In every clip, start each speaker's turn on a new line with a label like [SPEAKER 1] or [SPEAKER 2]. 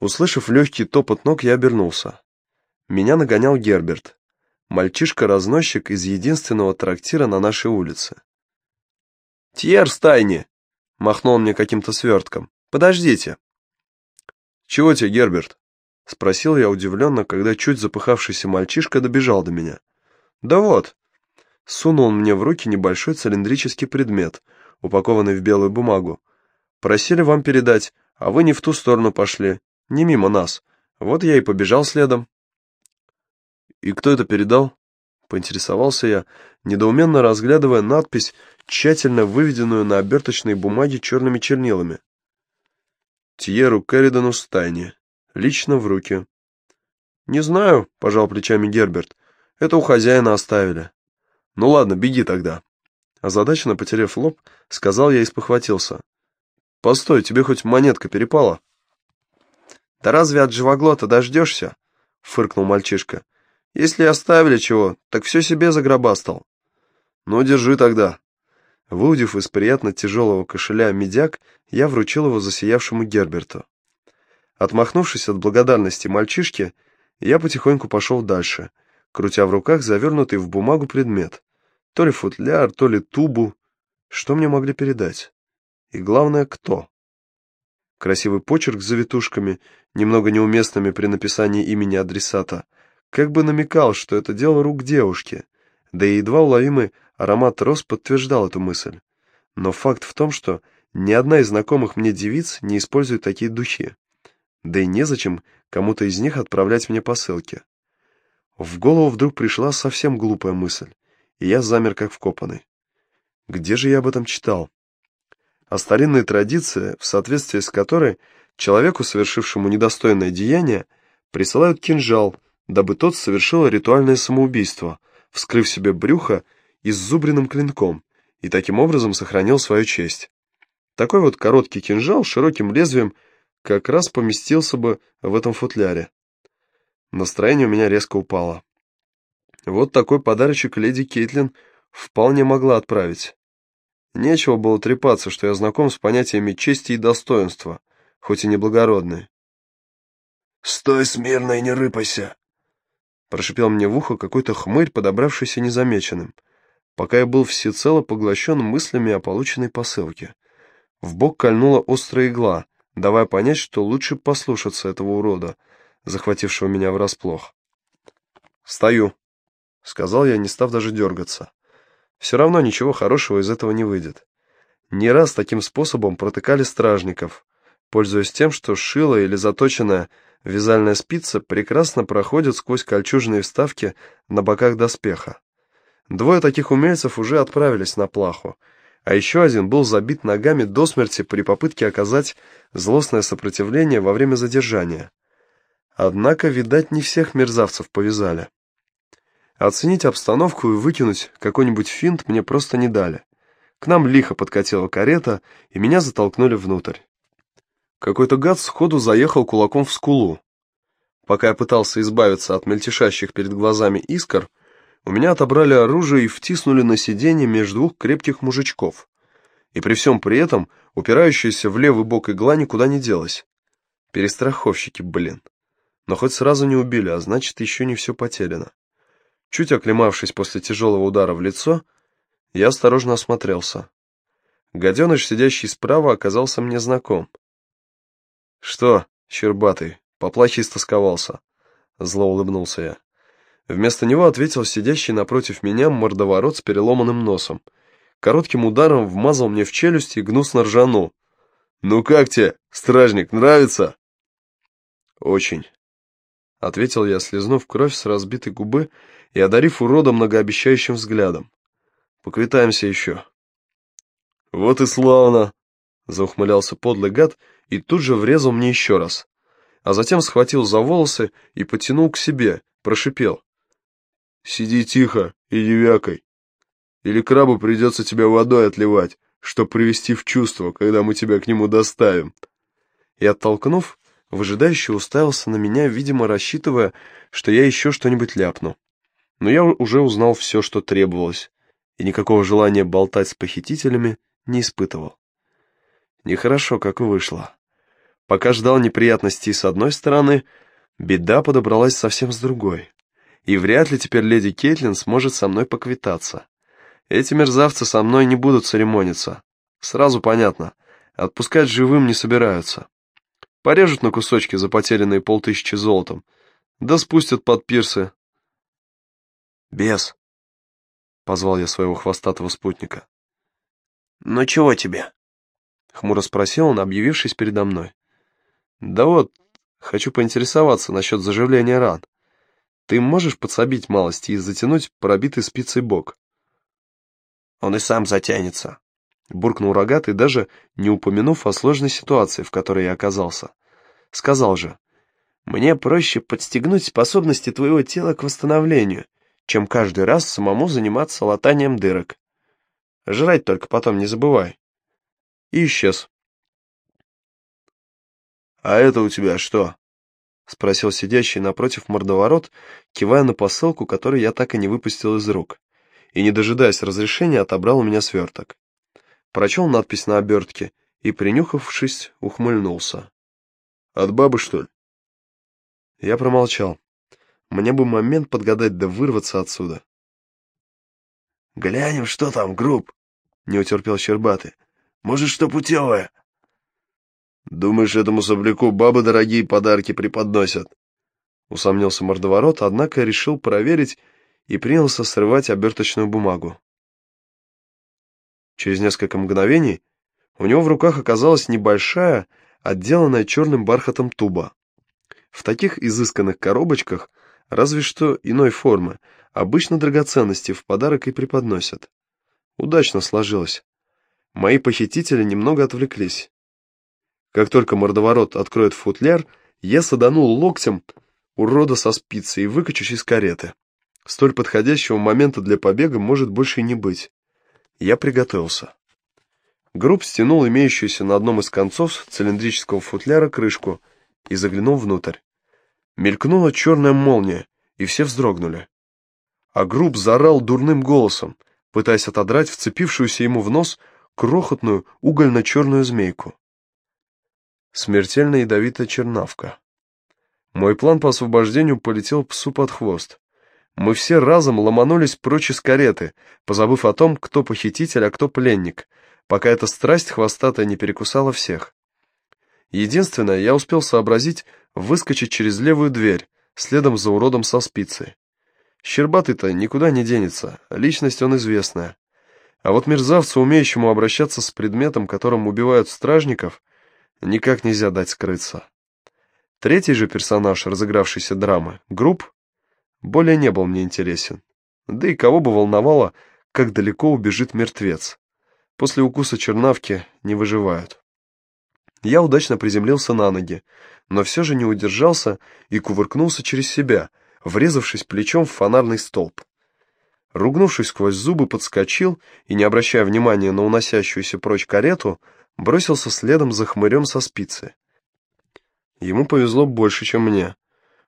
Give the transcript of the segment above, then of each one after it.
[SPEAKER 1] Услышав легкий топот ног, я обернулся. Меня нагонял Герберт, мальчишка-разносчик из единственного трактира на нашей улице. «Тьер Стайни!» — махнул мне каким-то свертком. «Подождите!» «Чего тебе, Герберт?» — спросил я удивленно, когда чуть запыхавшийся мальчишка добежал до меня. «Да вот!» — сунул он мне в руки небольшой цилиндрический предмет, упакованный в белую бумагу. «Просили вам передать, а вы не в ту сторону пошли не мимо нас. Вот я и побежал следом. «И кто это передал?» — поинтересовался я, недоуменно разглядывая надпись, тщательно выведенную на оберточной бумаге черными чернилами. «Тьеру Керридану Стайне. Лично в руки». «Не знаю», — пожал плечами Герберт. «Это у хозяина оставили». «Ну ладно, беги тогда». Озадаченно потеряв лоб, сказал я и спохватился. «Постой, тебе хоть монетка перепала?» «Да разве от живоглота дождешься?» — фыркнул мальчишка. «Если оставили чего, так все себе загробастал». «Ну, держи тогда». Выудив из приятно тяжелого кошеля медяк, я вручил его засиявшему Герберту. Отмахнувшись от благодарности мальчишки, я потихоньку пошел дальше, крутя в руках завернутый в бумагу предмет. То ли футляр, то ли тубу. Что мне могли передать? И главное, кто? Красивый почерк с завитушками, немного неуместными при написании имени адресата, как бы намекал, что это дело рук девушки, да и едва уловимый аромат роз подтверждал эту мысль. Но факт в том, что ни одна из знакомых мне девиц не использует такие духи. Да и незачем кому-то из них отправлять мне посылки. В голову вдруг пришла совсем глупая мысль, и я замер как вкопанный. Где же я об этом читал? А старинной традиции, в соответствии с которой человеку, совершившему недостойное деяние, присылают кинжал, дабы тот совершил ритуальное самоубийство, вскрыв себе брюхо и с зубренным клинком, и таким образом сохранил свою честь. Такой вот короткий кинжал с широким лезвием как раз поместился бы в этом футляре. Настроение у меня резко упало. Вот такой подарочек леди Кейтлин вполне могла отправить. Нечего было трепаться, что я знаком с понятиями чести и достоинства, хоть и неблагородные.
[SPEAKER 2] «Стой смирно и не рыпайся!»
[SPEAKER 1] Прошипел мне в ухо какой-то хмырь, подобравшийся незамеченным, пока я был всецело поглощен мыслями о полученной посылке. В бок кольнула острая игла, давая понять, что лучше послушаться этого урода, захватившего меня врасплох. «Стою», — сказал я, не став даже дергаться. Все равно ничего хорошего из этого не выйдет. Не раз таким способом протыкали стражников, пользуясь тем, что шило или заточенная вязальная спица прекрасно проходит сквозь кольчужные вставки на боках доспеха. Двое таких умельцев уже отправились на плаху, а еще один был забит ногами до смерти при попытке оказать злостное сопротивление во время задержания. Однако, видать, не всех мерзавцев повязали. Оценить обстановку и выкинуть какой-нибудь финт мне просто не дали. К нам лихо подкатила карета, и меня затолкнули внутрь. Какой-то гад сходу заехал кулаком в скулу. Пока я пытался избавиться от мельтешащих перед глазами искр, у меня отобрали оружие и втиснули на сиденье между двух крепких мужичков. И при всем при этом упирающаяся в левый бок игла никуда не делась. Перестраховщики, блин. Но хоть сразу не убили, а значит, еще не все потеряно. Чуть оклемавшись после тяжелого удара в лицо, я осторожно осмотрелся. Гаденыш, сидящий справа, оказался мне знаком. «Что, Щербатый, поплохи стосковался?» Зло улыбнулся я. Вместо него ответил сидящий напротив меня мордоворот с переломанным носом. Коротким ударом вмазал мне в челюсть и гнусно ржанул. «Ну как тебе, стражник, нравится?» «Очень», — ответил я, слезнув кровь с разбитой губы и одарив урода многообещающим взглядом. «Поквитаемся еще». «Вот и славно!» — заухмылялся подлый гад и тут же врезал мне еще раз. А затем схватил за волосы и потянул к себе, прошипел. «Сиди тихо и не. Или крабу придется тебя водой отливать, чтоб привести в чувство, когда мы тебя к нему доставим». И оттолкнув, выжидающе уставился на меня, видимо, рассчитывая, что я еще что-нибудь ляпну. Но я уже узнал все, что требовалось, и никакого желания болтать с похитителями не испытывал. Нехорошо, как вышло. Пока ждал неприятностей с одной стороны, беда подобралась совсем с другой. И вряд ли теперь леди Кейтлин сможет со мной поквитаться. Эти мерзавцы со мной не будут церемониться. Сразу понятно, отпускать живым не собираются. Порежут на кусочки за потерянные полтысячи золотом, да спустят под пирсы. «Бес», — позвал я своего хвостатого спутника.
[SPEAKER 2] «Ну чего тебе?»
[SPEAKER 1] — хмуро спросил он, объявившись передо мной. «Да вот, хочу поинтересоваться насчет заживления ран. Ты можешь подсобить малости и затянуть пробитый спицей бок?»
[SPEAKER 2] «Он и сам затянется», —
[SPEAKER 1] буркнул рогатый, даже не упомянув о сложной ситуации, в которой я оказался. Сказал же, «Мне проще подстегнуть способности твоего тела к восстановлению, чем каждый раз самому заниматься латанием дырок. Жрать только потом не забывай. И исчез.
[SPEAKER 2] «А это у тебя что?»
[SPEAKER 1] — спросил сидящий напротив мордоворот, кивая на посылку, которую я так и не выпустил из рук, и, не дожидаясь разрешения, отобрал у меня сверток. Прочел надпись на обертке и, принюхавшись, ухмыльнулся.
[SPEAKER 2] «От бабы, что ли?»
[SPEAKER 1] Я промолчал. Мне бы момент подгадать да вырваться отсюда.
[SPEAKER 2] «Глянем, что там, групп?» — не утерпел Щербатый. «Может, что путевое?»
[SPEAKER 1] «Думаешь, этому сопляку бабы дорогие подарки преподносят?» Усомнился мордоворот, однако решил проверить и принялся срывать оберточную бумагу. Через несколько мгновений у него в руках оказалась небольшая, отделанная черным бархатом туба. В таких изысканных коробочках разве что иной формы, обычно драгоценности в подарок и преподносят. Удачно сложилось. Мои похитители немного отвлеклись. Как только мордоворот откроет футляр, я саданул локтем урода со спицей и выкачусь из кареты. Столь подходящего момента для побега может больше и не быть. Я приготовился. Групп стянул имеющуюся на одном из концов цилиндрического футляра крышку и заглянул внутрь. Мелькнула черная молния, и все вздрогнули. А Групп заорал дурным голосом, пытаясь отодрать вцепившуюся ему в нос крохотную угольно-черную змейку. Смертельно ядовитая чернавка. Мой план по освобождению полетел псу под хвост. Мы все разом ломанулись прочь из кареты, позабыв о том, кто похититель, а кто пленник, пока эта страсть хвостатая не перекусала всех. Единственное, я успел сообразить выскочить через левую дверь, следом за уродом со спицей. Щербатый-то никуда не денется, личность он известная. А вот мерзавцу, умеющему обращаться с предметом, которым убивают стражников, никак нельзя дать скрыться. Третий же персонаж разыгравшейся драмы, Групп, более не был мне интересен. Да и кого бы волновало, как далеко убежит мертвец. После укуса чернавки не выживают. Я удачно приземлился на ноги, но все же не удержался и кувыркнулся через себя, врезавшись плечом в фонарный столб. Ругнувшись сквозь зубы, подскочил и, не обращая внимания на уносящуюся прочь карету, бросился следом за хмырем со спицы. Ему повезло больше, чем мне.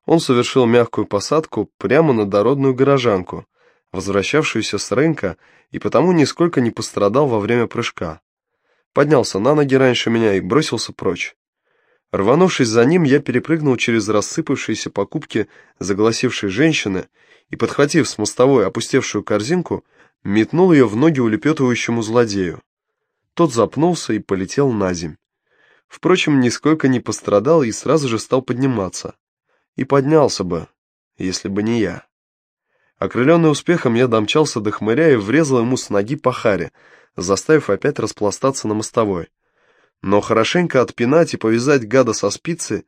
[SPEAKER 1] Он совершил мягкую посадку прямо на дородную горожанку, возвращавшуюся с рынка, и потому нисколько не пострадал во время прыжка поднялся на ноги раньше меня и бросился прочь. Рванувшись за ним, я перепрыгнул через рассыпавшиеся покупки загласившей женщины и, подхватив с мостовой опустевшую корзинку, метнул ее в ноги улепетывающему злодею. Тот запнулся и полетел на земь. Впрочем, нисколько не пострадал и сразу же стал подниматься. И поднялся бы, если бы не я. Окрыленный успехом, я домчался до хмыря и врезал ему с ноги по харе, заставив опять распластаться на мостовой. Но хорошенько отпинать и повязать гада со спицы,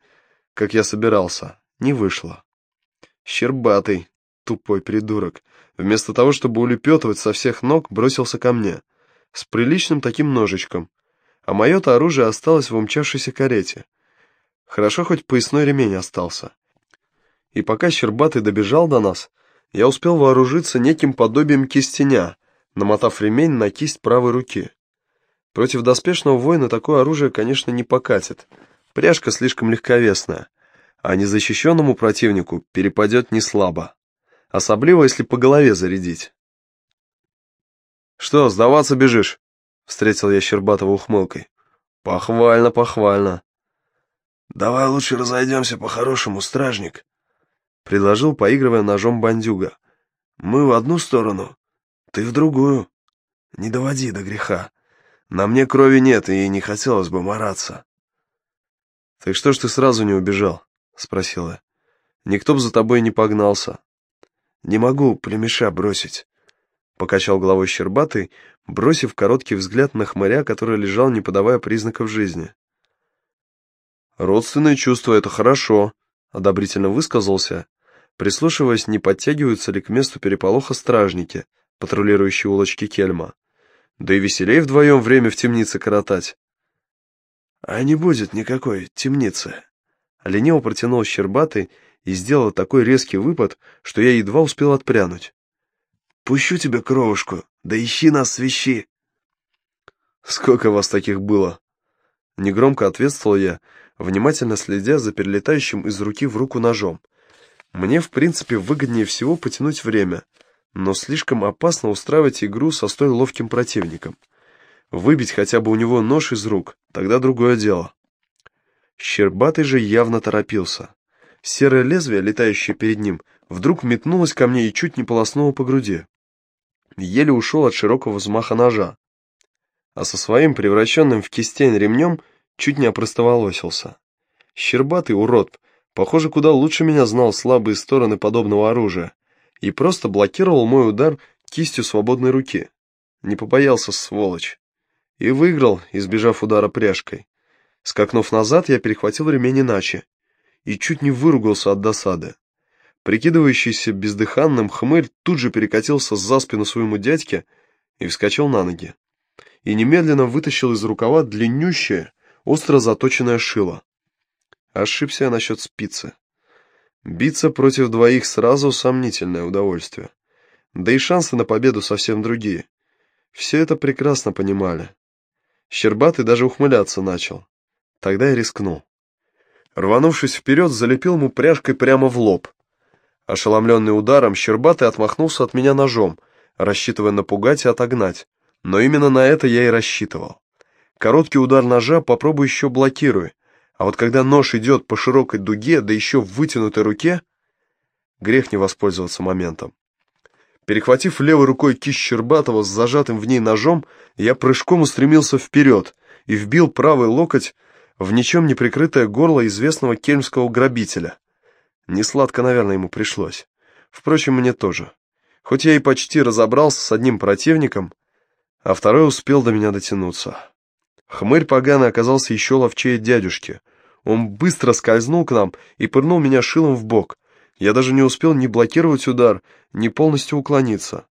[SPEAKER 1] как я собирался, не вышло. Щербатый, тупой придурок, вместо того, чтобы улепетывать со всех ног, бросился ко мне, с приличным таким ножичком, а мое-то оружие осталось в умчавшейся карете. Хорошо, хоть поясной ремень остался. И пока Щербатый добежал до нас, я успел вооружиться неким подобием кистеня, намотав ремень на кисть правой руки. Против доспешного воина такое оружие, конечно, не покатит. Пряжка слишком легковесная, а незащищенному противнику перепадет не слабо. Особливо, если по голове зарядить. «Что, сдаваться бежишь?» — встретил я Щербатова ухмылкой. «Похвально, похвально».
[SPEAKER 2] Давай лучше разойдемся по-хорошему, стражник», —
[SPEAKER 1] предложил, поигрывая ножом бандюга. «Мы в одну сторону, ты в другую. Не доводи до греха. На мне крови нет, и не хотелось бы мараться». «Так что ж ты сразу не убежал?» — спросил я. «Никто б за тобой не погнался».
[SPEAKER 2] «Не могу племеша бросить», — покачал головой Щербатый, бросив короткий взгляд на хмыря, который лежал, не подавая признаков жизни.
[SPEAKER 1] «Родственные чувства — это хорошо», — одобрительно высказался, прислушиваясь, не подтягиваются ли к месту переполоха стражники, патрулирующие улочки Кельма. Да и веселей вдвоем время в темнице коротать.
[SPEAKER 2] «А не будет никакой темницы», —
[SPEAKER 1] лениво протянул Щербатый и сделал такой резкий выпад, что я едва успел отпрянуть.
[SPEAKER 2] «Пущу тебе кровушку, да ищи нас свищи!»
[SPEAKER 1] «Сколько вас таких было?» Негромко ответствовал я, внимательно следя за перелетающим из руки в руку ножом. Мне, в принципе, выгоднее всего потянуть время, но слишком опасно устраивать игру со столь ловким противником. Выбить хотя бы у него нож из рук, тогда другое дело. Щербатый же явно торопился. Серое лезвие, летающее перед ним, вдруг метнулось ко мне и чуть не полоснуло по груди. Еле ушел от широкого взмаха ножа, а со своим превращенным в кистень ремнем чуть не опростоволосился. Щербатый урод, похоже, куда лучше меня знал слабые стороны подобного оружия, и просто блокировал мой удар кистью свободной руки. Не побоялся, сволочь. И выиграл, избежав удара пряжкой. Скакнув назад, я перехватил ремень иначе. И чуть не выругался от досады. Прикидывающийся бездыханным хмырь тут же перекатился за спину своему дядьке и вскочил на ноги. И немедленно вытащил из рукава длиннющее, остро заточенное шило. Ошибся я насчет спицы. Биться против двоих сразу сомнительное удовольствие. Да и шансы на победу совсем другие. Все это прекрасно понимали. Щербатый даже ухмыляться начал. Тогда я рискнул. Рванувшись вперед, залепил ему пряжкой прямо в лоб. Ошеломленный ударом, Щербатый отмахнулся от меня ножом, рассчитывая напугать и отогнать. Но именно на это я и рассчитывал. Короткий удар ножа попробуй еще блокируй, а вот когда нож идет по широкой дуге, да еще в вытянутой руке, грех не воспользоваться моментом. Перехватив левой рукой кисть Щербатова с зажатым в ней ножом, я прыжком устремился вперед и вбил правый локоть в ничем не прикрытое горло известного кельмского грабителя. Несладко, наверное, ему пришлось. Впрочем, мне тоже. Хоть я и почти разобрался с одним противником, а второй успел до меня дотянуться. Хмырь поганый оказался еще ловчее дядюшки. Он быстро скользнул к нам и пырнул меня шилом в бок. Я даже не успел ни блокировать удар, ни полностью уклониться.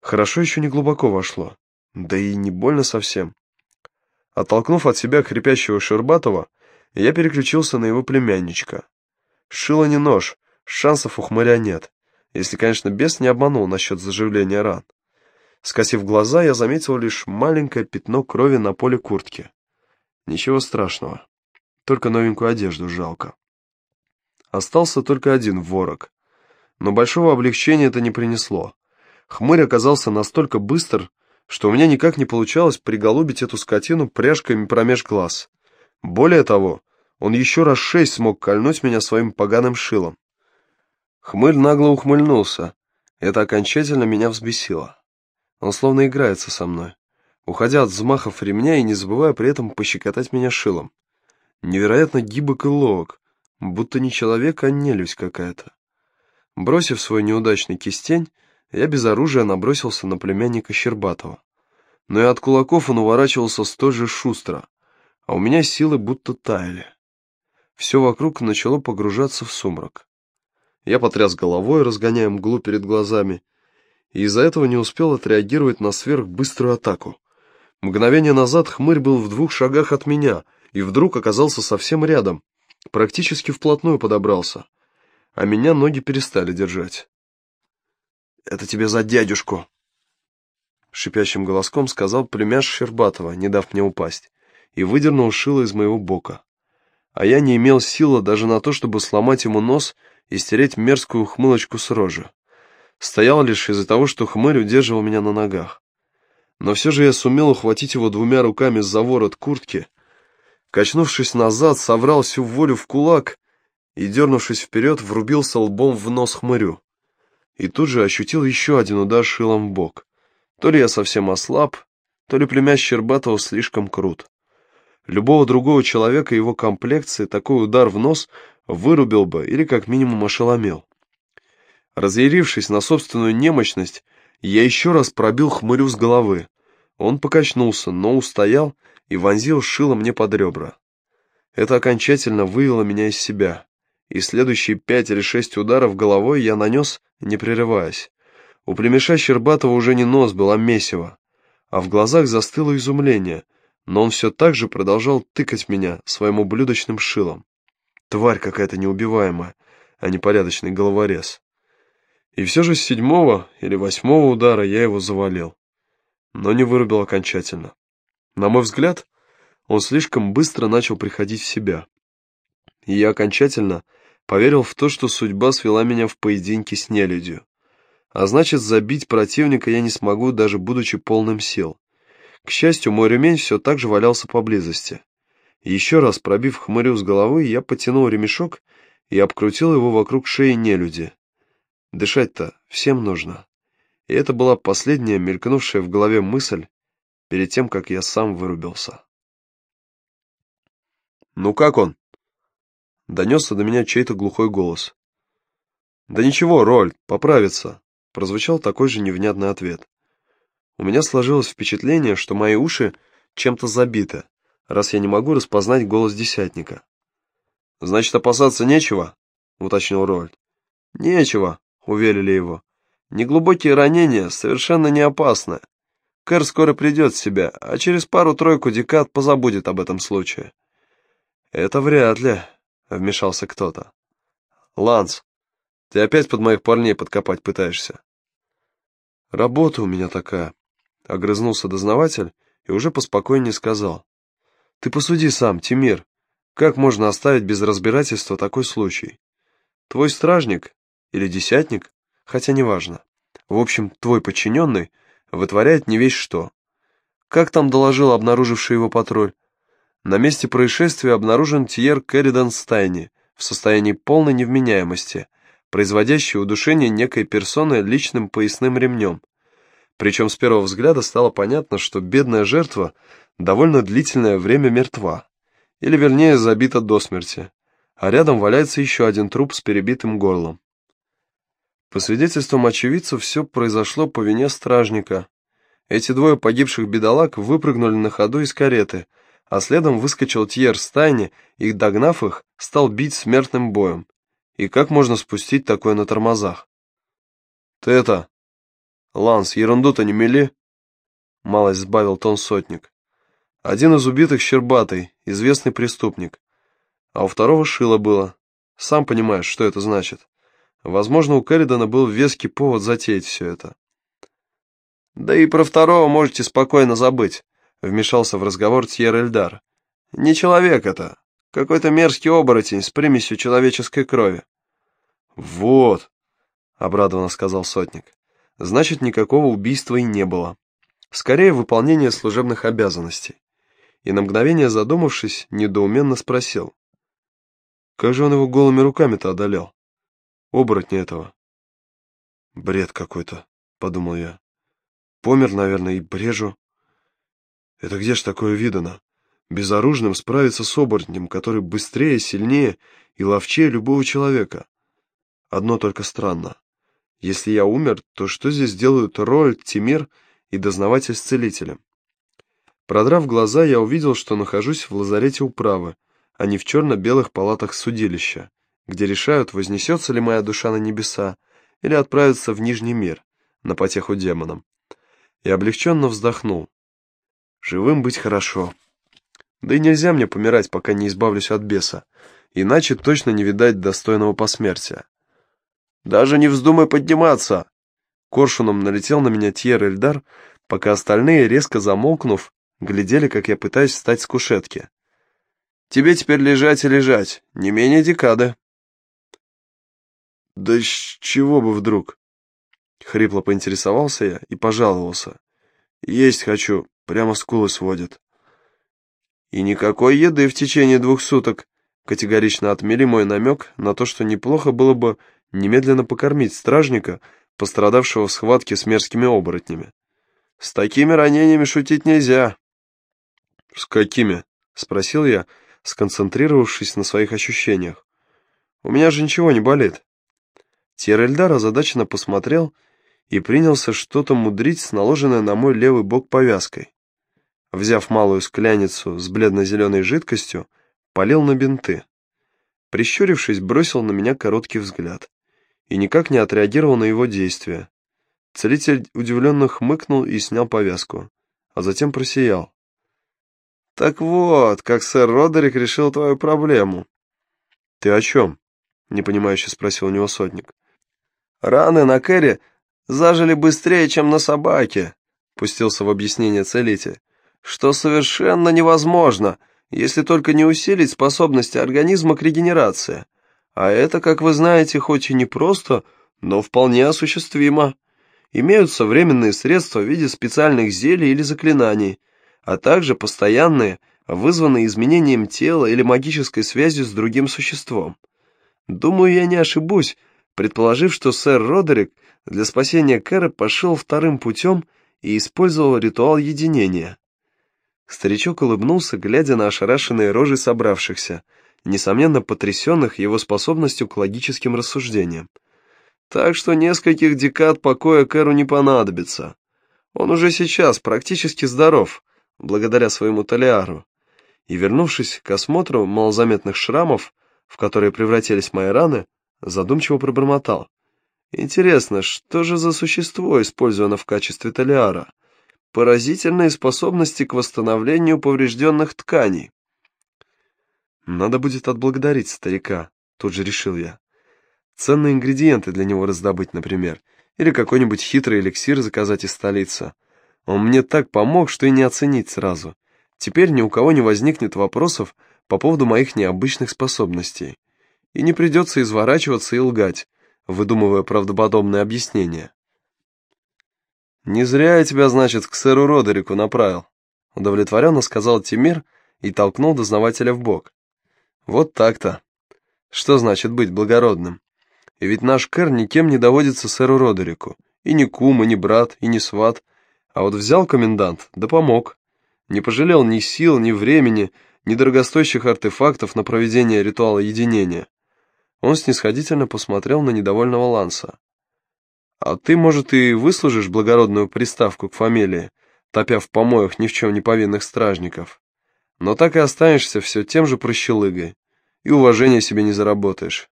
[SPEAKER 1] Хорошо еще не глубоко вошло. Да и не больно совсем. Оттолкнув от себя хрипящего Шербатова, я переключился на его племянничка. Шило не нож, шансов у хмыря нет, если, конечно, бес не обманул насчет заживления ран. Скосив глаза, я заметил лишь маленькое пятно крови на поле куртки. Ничего страшного, только новенькую одежду жалко. Остался только один ворог. Но большого облегчения это не принесло. Хмырь оказался настолько быстр, что у меня никак не получалось приголубить эту скотину пряжками промеж глаз. Более того, он еще раз шесть смог кольнуть меня своим поганым шилом. Хмырь нагло ухмыльнулся. Это окончательно меня взбесило. Он словно играется со мной, уходя от взмахов ремня и не забывая при этом пощекотать меня шилом. Невероятно гибок и ловок, будто не человек, а нелюдь какая-то. Бросив свой неудачный кистень, я без оружия набросился на племянника Щербатова. Но и от кулаков он уворачивался столь же шустро, а у меня силы будто таяли. Все вокруг начало погружаться в сумрак. Я потряс головой, разгоняя мглу перед глазами, и из-за этого не успел отреагировать на сверхбыструю атаку. Мгновение назад хмырь был в двух шагах от меня и вдруг оказался совсем рядом, практически вплотную подобрался, а меня ноги перестали держать. «Это тебе за дядюшку!» Шипящим голоском сказал племяш Щербатова, не дав мне упасть, и выдернул шило из моего бока. А я не имел силы даже на то, чтобы сломать ему нос и стереть мерзкую хмылочку с рожи стоял лишь из-за того, что хмырь удерживал меня на ногах. Но все же я сумел ухватить его двумя руками за ворот куртки, Качнувшись назад, соврал всю волю в кулак и, дернувшись вперед, врубился лбом в нос хмырю. И тут же ощутил еще один удар шилом в бок. То ли я совсем ослаб, то ли племя Щербатова слишком крут. Любого другого человека его комплекции такой удар в нос вырубил бы или как минимум ошеломел. Разъярившись на собственную немощность, я еще раз пробил хмырю с головы. Он покачнулся, но устоял и вонзил шило мне под ребра. Это окончательно вывело меня из себя, и следующие пять или шесть ударов головой я нанес, не прерываясь. У племеша Щербатова уже не нос был, а месиво, а в глазах застыло изумление, но он все так же продолжал тыкать меня своим ублюдочным шилом. Тварь какая-то неубиваемая, а не порядочный головорез. И все же с седьмого или восьмого удара я его завалил, но не вырубил окончательно. На мой взгляд, он слишком быстро начал приходить в себя. И я окончательно поверил в то, что судьба свела меня в поединке с нелюдью. А значит, забить противника я не смогу, даже будучи полным сил. К счастью, мой ремень все так же валялся поблизости. Еще раз пробив хмырю с головы, я потянул ремешок и обкрутил его вокруг шеи нелюди. Дышать-то всем нужно. И это была последняя мелькнувшая в голове мысль перед тем, как я сам вырубился. «Ну как он?» Донесся до меня чей-то глухой голос. «Да ничего, Роль, поправится», — прозвучал такой же невнятный ответ. У меня сложилось впечатление, что мои уши чем-то забиты, раз я не могу распознать голос десятника. «Значит, опасаться нечего?» — уточнил Роль. «Нечего», — уверили его. «Неглубокие ранения совершенно не опасны. Кэр скоро придет в себя, а через пару-тройку декад позабудет об этом случае». «Это вряд ли», — вмешался кто-то. «Ланс, ты опять под моих парней подкопать пытаешься?» «Работа у меня такая», — огрызнулся дознаватель и уже поспокойнее сказал. «Ты посуди сам, Тимир, как можно оставить без разбирательства такой случай? Твой стражник или десятник, хотя неважно. В общем, твой подчиненный вытворяет не весь что. Как там доложил обнаруживший его патруль? На месте происшествия обнаружен Тьер Керридан Стайни в состоянии полной невменяемости, производящий удушение некой персоны личным поясным ремнем. Причем с первого взгляда стало понятно, что бедная жертва довольно длительное время мертва, или вернее забита до смерти, а рядом валяется еще один труп с перебитым горлом. По свидетельствам очевидцев, все произошло по вине стражника. Эти двое погибших бедолаг выпрыгнули на ходу из кареты, а следом выскочил Тьер с тайни и, догнав их, стал бить смертным боем. И как можно спустить такое на тормозах? «Ты это... Ланс, ерунду-то не мели?» Малость сбавил тон сотник. Один из убитых Щербатый, известный преступник. А у второго шило было. Сам понимаешь, что это значит. Возможно, у Керридана был веский повод затеять все это. «Да и про второго можете спокойно забыть», — вмешался в разговор Тьер Эльдар. «Не человек это. Какой-то мерзкий оборотень с примесью человеческой крови». «Вот», — обрадованно сказал сотник. «Значит, никакого убийства и не было. Скорее, выполнение служебных обязанностей». И на мгновение задумавшись, недоуменно спросил. «Как же он его голыми руками-то одолел?» Оборотня этого. Бред какой-то, подумал я. Помер, наверное, и брежу. Это где ж такое видано? Безоружным справиться с оборотнем, который быстрее, сильнее и ловчее любого человека. Одно только странно. Если я умер, то что здесь делают Роль, Тимир и дознаватель с целителем? Продрав глаза, я увидел, что нахожусь в лазарете управы, а не в черно-белых палатах судилища, где решают, вознесется ли моя душа на небеса или отправится в Нижний мир, на потеху демонам. И облегченно вздохнул. Живым быть хорошо. Да и нельзя мне помирать, пока не избавлюсь от беса, иначе точно не видать достойного посмертия. «Даже не вздумай подниматься!» Коршуном налетел на меня Тьер Эльдар, пока остальные, резко замолкнув, глядели, как я пытаюсь встать с кушетки. «Тебе теперь лежать и лежать, не менее декады». «Да с чего бы вдруг?» Хрипло поинтересовался я и пожаловался. «Есть хочу, прямо скулы сводит». И никакой еды в течение двух суток, категорично отмели мой намек на то, что неплохо было бы немедленно покормить стражника, пострадавшего в схватке с мерзкими оборотнями. С такими ранениями шутить нельзя. «С какими?» — спросил я, сконцентрировавшись на своих ощущениях. «У меня же ничего не болит». Тьерельдар озадаченно посмотрел и принялся что-то мудрить с наложенной на мой левый бок повязкой. Взяв малую скляницу с бледно-зеленой жидкостью, полил на бинты. Прищурившись, бросил на меня короткий взгляд и никак не отреагировал на его действия. Целитель удивленно хмыкнул и снял повязку, а затем просиял. «Так вот, как сэр Родерик решил твою проблему». «Ты о чем?» — непонимающе спросил у него сотник. «Раны на Кэрри зажили быстрее, чем на собаке», — пустился в объяснение целитель, «что совершенно невозможно, если только не усилить способности организма к регенерации. А это, как вы знаете, хоть и непросто, но вполне осуществимо. Имеются временные средства в виде специальных зелий или заклинаний, а также постоянные, вызванные изменением тела или магической связью с другим существом. Думаю, я не ошибусь, предположив, что сэр Родерик для спасения Кэра пошел вторым путем и использовал ритуал единения. Старичок улыбнулся, глядя на ошарашенные рожи собравшихся – несомненно потрясенных его способностью к логическим рассуждениям. Так что нескольких декад покоя Кэру не понадобится. Он уже сейчас практически здоров, благодаря своему Толиару. И, вернувшись к осмотру малозаметных шрамов, в которые превратились мои раны, задумчиво пробормотал. Интересно, что же за существо использовано в качестве Толиара? Поразительные способности к восстановлению поврежденных тканей. Надо будет отблагодарить старика, тут же решил я. Ценные ингредиенты для него раздобыть, например, или какой-нибудь хитрый эликсир заказать из столицы. Он мне так помог, что и не оценить сразу. Теперь ни у кого не возникнет вопросов по поводу моих необычных способностей. И не придется изворачиваться и лгать, выдумывая правдоподобное объяснение. «Не зря я тебя, значит, к сэру Родерику направил», удовлетворенно сказал Тимир и толкнул дознавателя в бок. Вот так-то. Что значит быть благородным? И ведь наш Кэр никем не доводится сэру Родерику. И ни кум, и ни брат, и ни сват. А вот взял комендант, да помог. Не пожалел ни сил, ни времени, ни дорогостоящих артефактов на проведение ритуала единения. Он снисходительно посмотрел на недовольного Ланса. «А ты, может, и выслужишь благородную приставку к фамилии, топя в помоях ни в чем не повинных стражников?» но так и останешься все тем же прощелыгой, и уважения себе не заработаешь.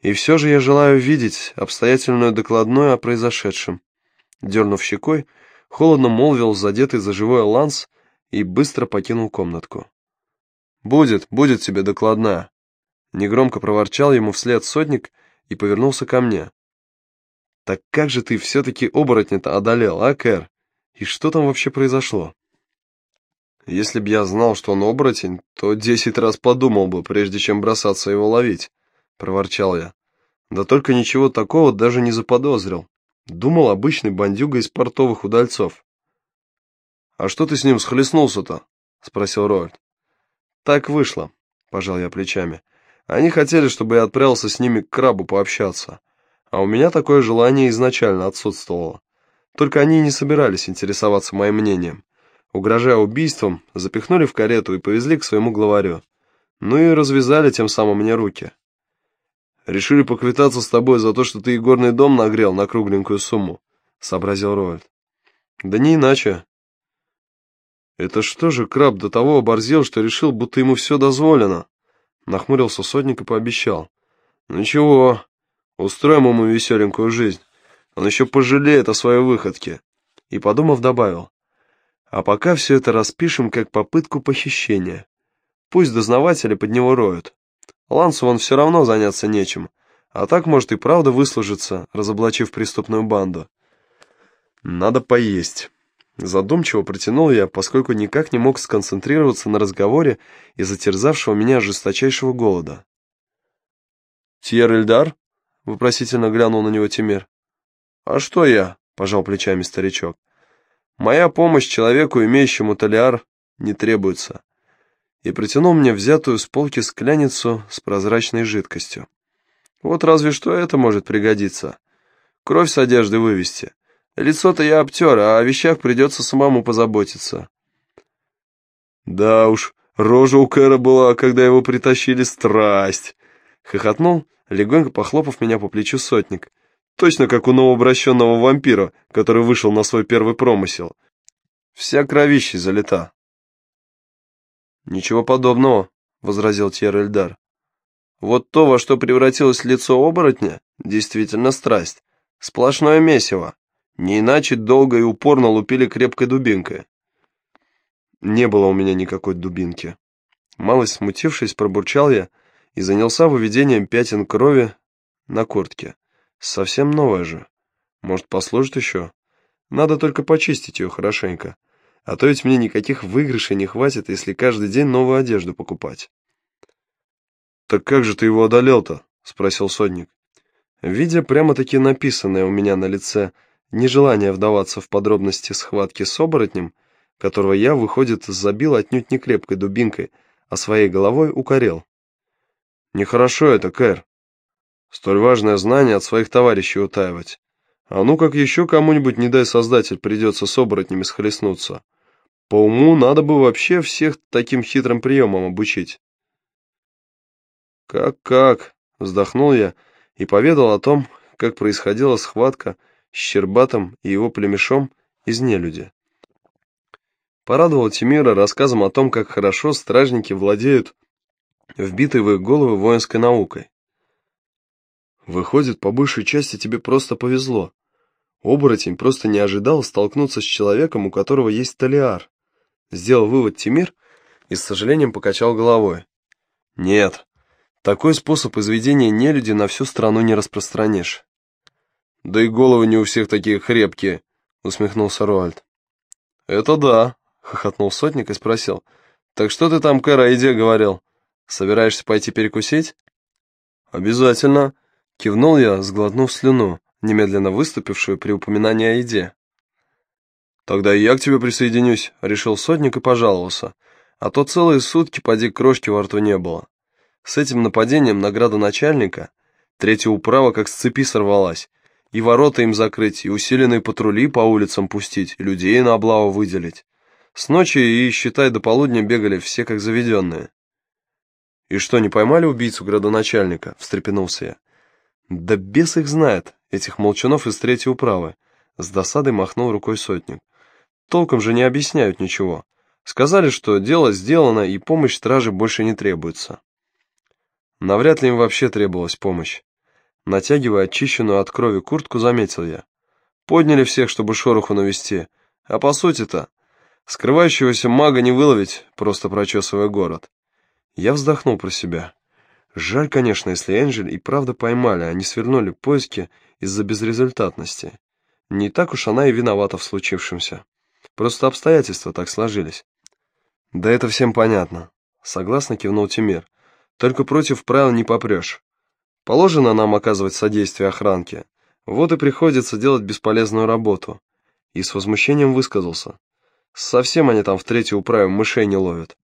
[SPEAKER 1] И все же я желаю видеть обстоятельную докладную о произошедшем. Дернув щекой, холодно молвил задетый за живое ланс и быстро покинул комнатку. «Будет, будет тебе докладная!» Негромко проворчал ему вслед сотник и повернулся ко мне. «Так как же ты все-таки оборотня-то одолел, а, Кэр? И что там вообще произошло?» Если б я знал, что он оборотень, то десять раз подумал бы, прежде чем бросаться его ловить, — проворчал я. Да только ничего такого даже не заподозрил. Думал обычный бандюга из портовых удальцов. «А что ты с ним схлестнулся-то?» — спросил Роальд. «Так вышло», — пожал я плечами. «Они хотели, чтобы я отправился с ними к крабу пообщаться. А у меня такое желание изначально отсутствовало. Только они не собирались интересоваться моим мнением угрожая убийством, запихнули в карету и повезли к своему главарю. Ну и развязали тем самым мне руки. «Решили поквитаться с тобой за то, что ты игорный дом нагрел на кругленькую сумму», — сообразил Роальд. «Да не иначе». «Это что же, краб до того оборзел, что решил, будто ему все дозволено?» Нахмурился сотник и пообещал. «Ну ничего, устроим ему веселенькую жизнь. Он еще пожалеет о своей выходке». И, подумав, добавил. А пока все это распишем как попытку похищения. Пусть дознаватели под него роют. Лансу он все равно заняться нечем, а так может и правда выслужиться, разоблачив преступную банду. Надо поесть. Задумчиво протянул я, поскольку никак не мог сконцентрироваться на разговоре из-за терзавшего меня жесточайшего голода. «Тьер Эльдар?» — вопросительно глянул на него Тимир. «А что я?» — пожал плечами старичок. Моя помощь человеку, имеющему талиар, не требуется. И протянул мне взятую с полки скляницу с прозрачной жидкостью. Вот разве что это может пригодиться. Кровь с одежды вывести. Лицо-то я обтер, а о вещах придется самому позаботиться. Да уж, рожа у Кэра была, когда его притащили, страсть. Хохотнул, легонько похлопав меня по плечу сотник. Точно как у новообращенного вампира, который вышел на свой первый промысел. Вся кровищей залита. «Ничего подобного», — возразил Тьер Эльдар. «Вот то, во что превратилось лицо оборотня, действительно страсть. Сплошное месиво. Не иначе долго и упорно лупили крепкой дубинкой». Не было у меня никакой дубинки. Малость смутившись, пробурчал я и занялся выведением пятен крови на куртке. Совсем новая же. Может, послужит еще? Надо только почистить ее хорошенько. А то ведь мне никаких выигрышей не хватит, если каждый день новую одежду покупать. «Так как же ты его одолел-то?» — спросил сотник. Видя прямо-таки написанное у меня на лице нежелание вдаваться в подробности схватки с оборотнем, которого я, выходит, забил отнюдь не крепкой дубинкой, а своей головой укорел. «Нехорошо это, Кэр. Столь важное знание от своих товарищей утаивать. А ну как еще кому-нибудь, не дай создатель, придется с оборотнями схлестнуться. По уму надо бы вообще всех таким хитрым приемам обучить. «Как-как?» — вздохнул я и поведал о том, как происходила схватка Щербатом и его племешом из нелюди. Порадовал Тимира рассказом о том, как хорошо стражники владеют вбитой в их головы воинской наукой. Выходит, по большей части тебе просто повезло. Оборотень просто не ожидал столкнуться с человеком, у которого есть талиар. Сделал вывод Тимир и с сожалением покачал головой. Нет, такой способ изведения нелюди на всю страну не распространишь. Да и головы не у всех такие крепкие, усмехнулся Руальд. Это да, хохотнул сотник и спросил. Так что ты там, Кэра, иди говорил? Собираешься пойти перекусить? Обязательно, кивнул я, сглотнув слюну, немедленно выступившую при упоминании о еде. «Тогда я к тебе присоединюсь», — решил сотник и пожаловался. А то целые сутки поди крошки во рту не было. С этим нападением награда начальника, третья управа как с цепи сорвалась, и ворота им закрыть, и усиленные патрули по улицам пустить, людей на облаву выделить. С ночи и, считай, до полудня бегали все как заведенные. «И что, не поймали убийцу градоначальника?» — встрепенулся я. «Да бес их знает, этих молчанов из третьей управы», — с досадой махнул рукой сотник. Толком же не объясняют ничего. Сказали, что дело сделано и помощь стражи больше не требуется. Навряд ли им вообще требовалась помощь. Натягивая очищенную от крови куртку, заметил я. Подняли всех, чтобы шороху навести. А по сути-то, скрывающегося мага не выловить, просто прочесывая город. Я вздохнул про себя. Жаль, конечно, если Энджель и правда поймали, а не свернули поиски из-за безрезультатности. Не так уж она и виновата в случившемся. Просто обстоятельства так сложились. Да это всем понятно. Согласно кивнул Тимир. Только против правил не попрешь. Положено нам оказывать содействие охранке. Вот и приходится делать бесполезную работу. И с возмущением высказался. Совсем они там в третьей управе мышей не ловят.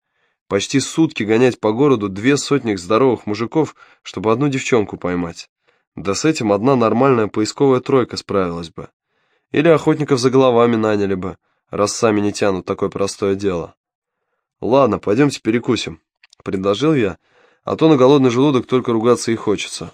[SPEAKER 1] Почти сутки гонять по городу две сотни здоровых мужиков, чтобы одну девчонку поймать. Да с этим одна нормальная поисковая тройка справилась бы. Или охотников за головами наняли бы, раз сами не тянут такое простое дело. Ладно, пойдемте перекусим, предложил я, а то на голодный желудок только ругаться и хочется.